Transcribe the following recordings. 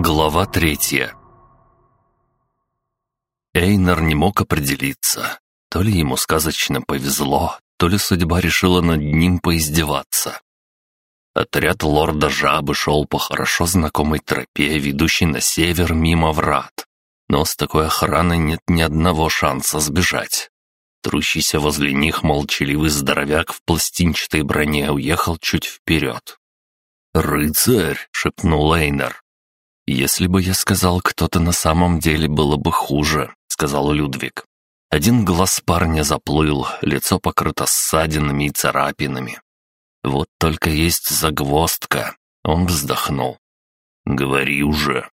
Глава третья Эйнар не мог определиться. То ли ему сказочно повезло, то ли судьба решила над ним поиздеваться. Отряд лорда Жабы шел по хорошо знакомой тропе, ведущей на север мимо врат. Но с такой охраной нет ни одного шанса сбежать. Трущийся возле них молчаливый здоровяк в пластинчатой броне уехал чуть вперед. «Рыцарь!» — шепнул Эйнар. «Если бы я сказал кто-то на самом деле, было бы хуже», — сказал Людвиг. Один глаз парня заплыл, лицо покрыто ссадинами и царапинами. Вот только есть загвоздка. Он вздохнул. «Говори уже».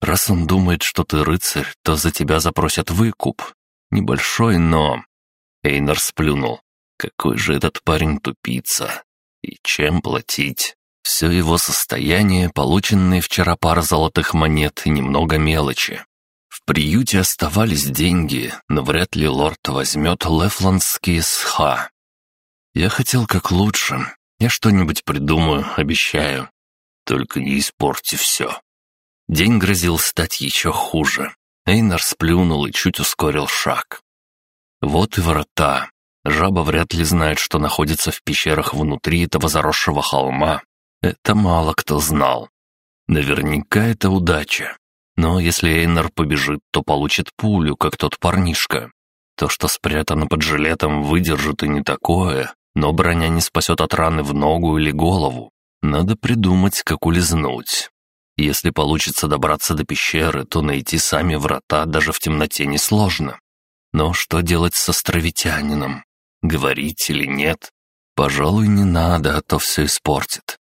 «Раз он думает, что ты рыцарь, то за тебя запросят выкуп. Небольшой, но...» Эйнар сплюнул. «Какой же этот парень тупица! И чем платить?» Все его состояние, полученные вчера пара золотых монет и немного мелочи. В приюте оставались деньги, но вряд ли лорд возьмет лефландские сха. Я хотел как лучше. Я что-нибудь придумаю, обещаю. Только не испорти все. День грозил стать еще хуже. Эйнар сплюнул и чуть ускорил шаг. Вот и врата. Жаба вряд ли знает, что находится в пещерах внутри этого заросшего холма, это мало кто знал. Наверняка это удача. Но если Эйнар побежит, то получит пулю, как тот парнишка. То, что спрятано под жилетом, выдержит и не такое, но броня не спасет от раны в ногу или голову. Надо придумать, как улизнуть. Если получится добраться до пещеры, то найти сами врата даже в темноте несложно. Но что делать с островитянином? Говорить или нет? Пожалуй, не надо, а то все испортит.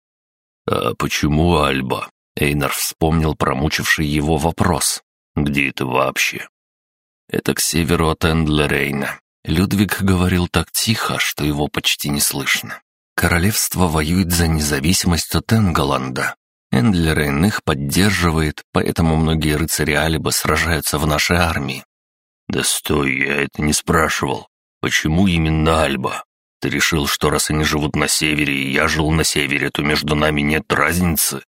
«А почему Альба?» Эйнар вспомнил промучивший его вопрос. «Где это вообще?» «Это к северу от Эндлерейна». Людвиг говорил так тихо, что его почти не слышно. Королевство воюет за независимость от Энголанда. Эндлерейн их поддерживает, поэтому многие рыцари Альба сражаются в нашей армии. «Да стой, я это не спрашивал. Почему именно Альба?» Ты решил, что раз они живут на севере, и я жил на севере, то между нами нет разницы?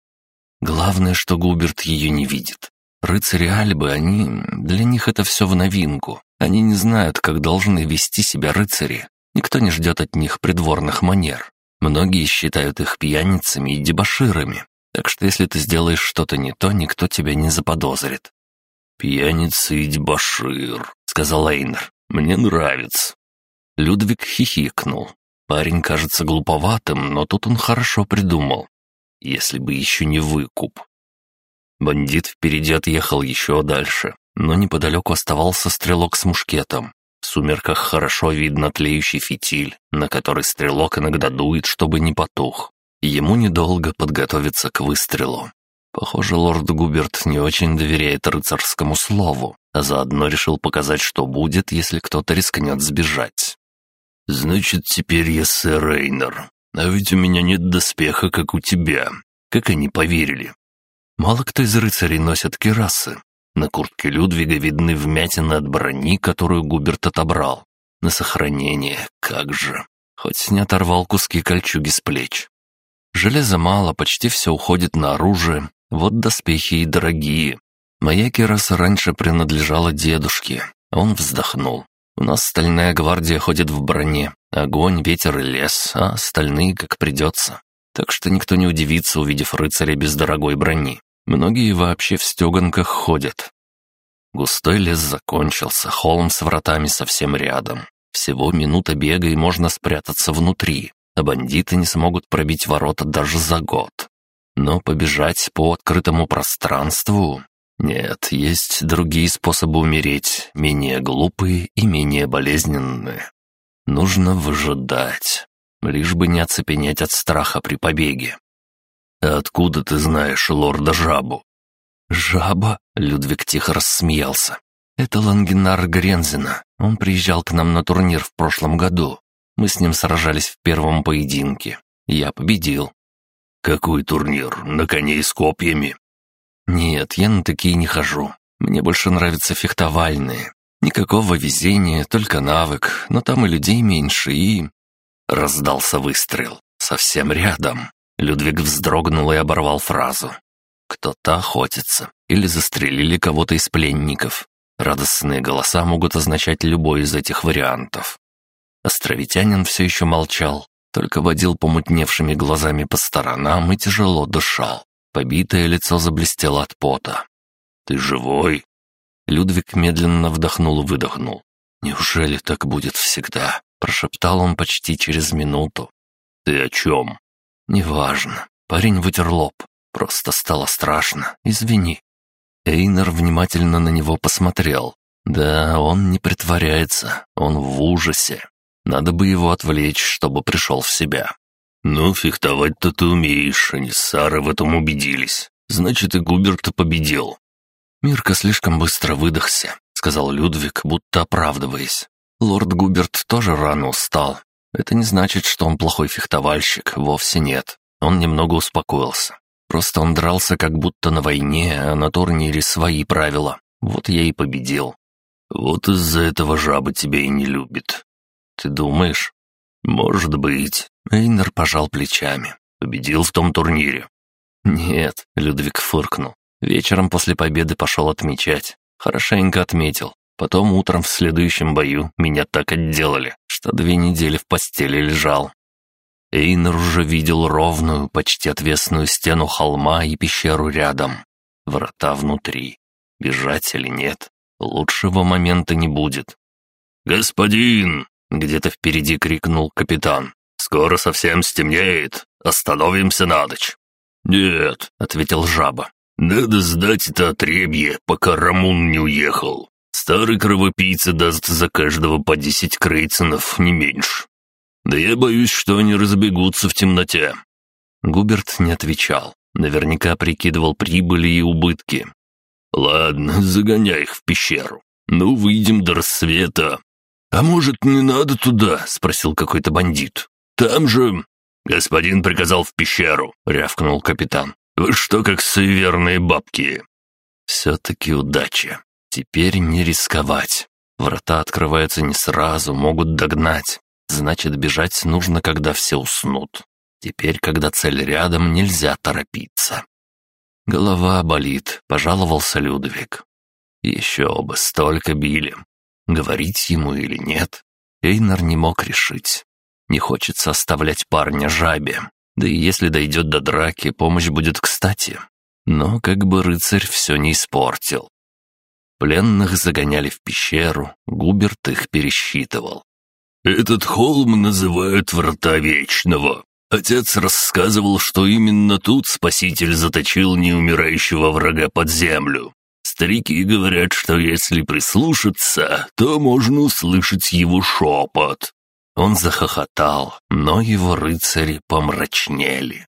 Главное, что Губерт ее не видит. Рыцари Альбы, они... Для них это все в новинку. Они не знают, как должны вести себя рыцари. Никто не ждет от них придворных манер. Многие считают их пьяницами и дебоширами. Так что если ты сделаешь что-то не то, никто тебя не заподозрит. «Пьяница и дебошир», — сказал Эйнер. «Мне нравится. Людвиг хихикнул. Парень кажется глуповатым, но тут он хорошо придумал. Если бы еще не выкуп. Бандит впереди отъехал еще дальше, но неподалеку оставался стрелок с мушкетом. В сумерках хорошо видно тлеющий фитиль, на который стрелок иногда дует, чтобы не потух. Ему недолго подготовиться к выстрелу. Похоже, лорд Губерт не очень доверяет рыцарскому слову, а заодно решил показать, что будет, если кто-то рискнет сбежать. «Значит, теперь я сэр Рейнер. А ведь у меня нет доспеха, как у тебя. Как они поверили?» Мало кто из рыцарей носит кирасы. На куртке Людвига видны вмятины от брони, которую Губерт отобрал. На сохранение, как же. Хоть не оторвал куски кольчуги с плеч. Железа мало, почти все уходит на оружие. Вот доспехи и дорогие. Моя кираса раньше принадлежала дедушке. Он вздохнул. У нас стальная гвардия ходит в броне. Огонь, ветер и лес, а остальные как придется. Так что никто не удивится, увидев рыцаря без дорогой брони. Многие вообще в стеганках ходят. Густой лес закончился, холм с вратами совсем рядом. Всего минута бега и можно спрятаться внутри, а бандиты не смогут пробить ворота даже за год. Но побежать по открытому пространству нет, есть другие способы умереть, менее глупые и менее болезненные. Нужно выжидать, лишь бы не оцепенеть от страха при побеге. «Откуда ты знаешь лорда Жабу?» «Жаба?» — Людвиг тихо рассмеялся. «Это Лангенар Грензина. Он приезжал к нам на турнир в прошлом году. Мы с ним сражались в первом поединке. Я победил». «Какой турнир? На коне с копьями?» «Нет, я на такие не хожу. Мне больше нравятся фехтовальные. Никакого везения, только навык, но там и людей меньше, и...» Раздался выстрел. Совсем рядом. Людвиг вздрогнул и оборвал фразу. Кто-то охотится или застрелили кого-то из пленников. Радостные голоса могут означать любой из этих вариантов. Островитянин все еще молчал, только водил помутневшими глазами по сторонам и тяжело дышал. Побитое лицо заблестело от пота. «Ты живой?» Людвиг медленно вдохнул и выдохнул. «Неужели так будет всегда?» — прошептал он почти через минуту. «Ты о чем?» «Неважно». Парень вытер лоб. Просто стало страшно. Извини. Эйнер внимательно на него посмотрел. Да, он не притворяется. Он в ужасе. Надо бы его отвлечь, чтобы пришел в себя. «Ну, фехтовать-то ты умеешь, они с Сарой в этом убедились. Значит, и Губерт победил». «Мирка слишком быстро выдохся», — сказал Людвиг, будто оправдываясь. «Лорд Губерт тоже рано устал. Это не значит, что он плохой фехтовальщик, вовсе нет. Он немного успокоился. Просто он дрался как будто на войне, а на турнире свои правила. Вот я и победил. Вот из-за этого жаба тебя и не любит. Ты думаешь? Может быть. Эйнер пожал плечами. Победил в том турнире. Нет, Людвиг фыркнул. Вечером после победы пошел отмечать. Хорошенько отметил. Потом утром в следующем бою меня так отделали, что две недели в постели лежал. Эйнер уже видел ровную, почти отвесную стену холма и пещеру рядом. Врата внутри. Бежать или нет? Лучшего момента не будет. «Господин!» — где-то впереди крикнул капитан. «Скоро совсем стемнеет. Остановимся на ночь». «Нет», — ответил жаба. «Надо сдать это отребье, пока Рамун не уехал. Старый кровопийца даст за каждого по десять крейценов, не меньше. Да я боюсь, что они разбегутся в темноте». Губерт не отвечал. Наверняка прикидывал прибыли и убытки. «Ладно, загоняй их в пещеру. Ну, выйдем до рассвета». «А может, не надо туда?» — спросил какой-то бандит. «Там же...» «Господин приказал в пещеру», — рявкнул капитан. «Вы что, как суеверные бабки?» «Все-таки удача. Теперь не рисковать. Врата открываются не сразу, могут догнать. Значит, бежать нужно, когда все уснут. Теперь, когда цель рядом, нельзя торопиться. Голова болит, пожаловался Людвиг. Еще бы, столько били. Говорить ему или нет, Эйнар не мог решить. Не хочется оставлять парня жабе. Да и если дойдет до драки, помощь будет кстати. Но как бы рыцарь все не испортил. Пленных загоняли в пещеру, Губерт их пересчитывал. «Этот холм называют Врата Вечного. Отец рассказывал, что именно тут Спаситель заточил неумирающего врага под землю. Старики говорят, что если прислушаться, то можно услышать его шепот». Он захохотал, но его рыцари помрачнели.